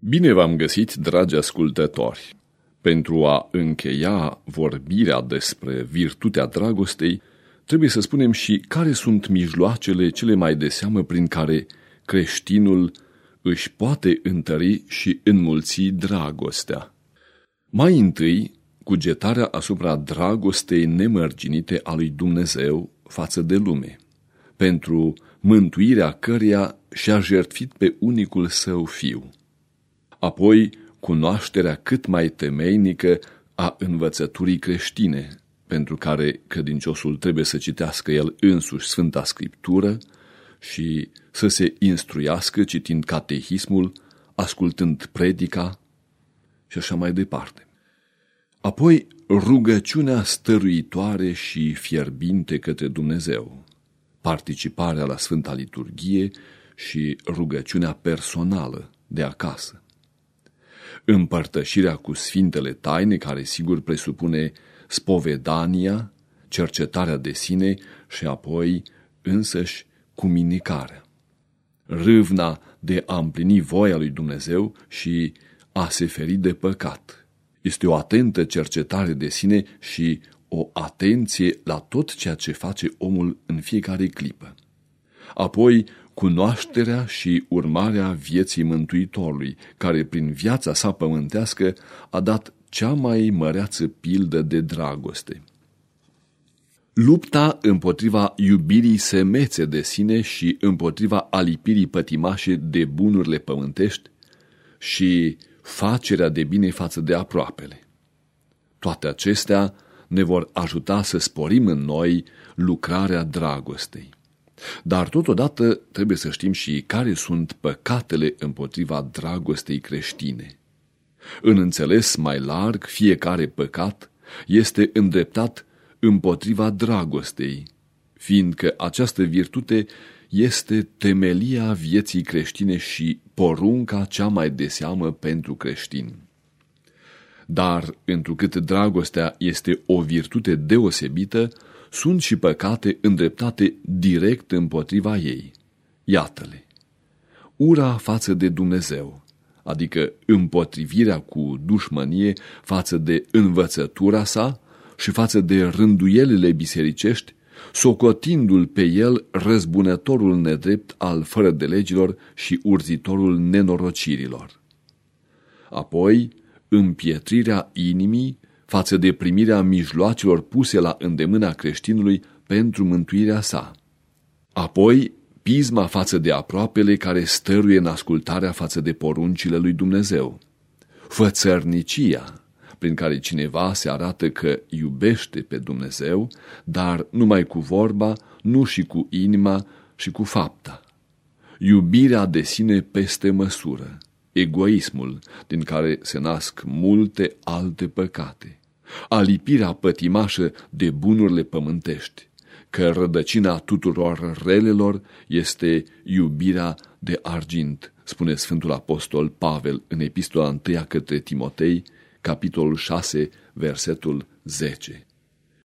Bine v-am găsit, dragi ascultători! Pentru a încheia vorbirea despre virtutea dragostei, trebuie să spunem și care sunt mijloacele cele mai de seamă prin care creștinul își poate întări și înmulți dragostea. Mai întâi, cugetarea asupra dragostei nemărginite a lui Dumnezeu față de lume, pentru mântuirea căreia și-a jertfit pe unicul său fiu apoi cunoașterea cât mai temeinică a învățăturii creștine, pentru care credinciosul trebuie să citească el însuși Sfânta Scriptură și să se instruiască citind catehismul, ascultând predica și așa mai departe. Apoi rugăciunea stăruitoare și fierbinte către Dumnezeu, participarea la Sfânta Liturghie și rugăciunea personală de acasă împărtășirea cu sfintele taine, care sigur presupune spovedania, cercetarea de sine și apoi însăși cuminicarea. Râvna de a împlini voia lui Dumnezeu și a se feri de păcat. Este o atentă cercetare de sine și o atenție la tot ceea ce face omul în fiecare clipă. Apoi, cunoașterea și urmarea vieții Mântuitorului, care prin viața sa pământească a dat cea mai măreață pildă de dragoste. Lupta împotriva iubirii semețe de sine și împotriva alipirii pătimașe de bunurile pământești și facerea de bine față de aproapele. Toate acestea ne vor ajuta să sporim în noi lucrarea dragostei. Dar totodată trebuie să știm și care sunt păcatele împotriva dragostei creștine. În înțeles mai larg, fiecare păcat este îndreptat împotriva dragostei, fiindcă această virtute este temelia vieții creștine și porunca cea mai de seamă pentru creștini. Dar, întrucât dragostea este o virtute deosebită, sunt și păcate îndreptate direct împotriva ei. Iată-le. Ura față de Dumnezeu, adică împotrivirea cu dușmănie față de învățătura sa și față de rânduielile bisericești, socotindu-l pe el răzbunătorul nedrept al fără de legilor și urzitorul nenorocirilor. Apoi, împietrirea inimii față de primirea mijloacelor puse la îndemâna creștinului pentru mântuirea sa. Apoi, pisma față de aproapele care stăruie în ascultarea față de poruncile lui Dumnezeu. Fățărnicia, prin care cineva se arată că iubește pe Dumnezeu, dar numai cu vorba, nu și cu inima și cu fapta. Iubirea de sine peste măsură, egoismul din care se nasc multe alte păcate alipirea pătimașă de bunurile pământești, că rădăcina tuturor relelor este iubirea de argint, spune Sfântul Apostol Pavel în epistola 1 către Timotei, capitolul 6, versetul 10.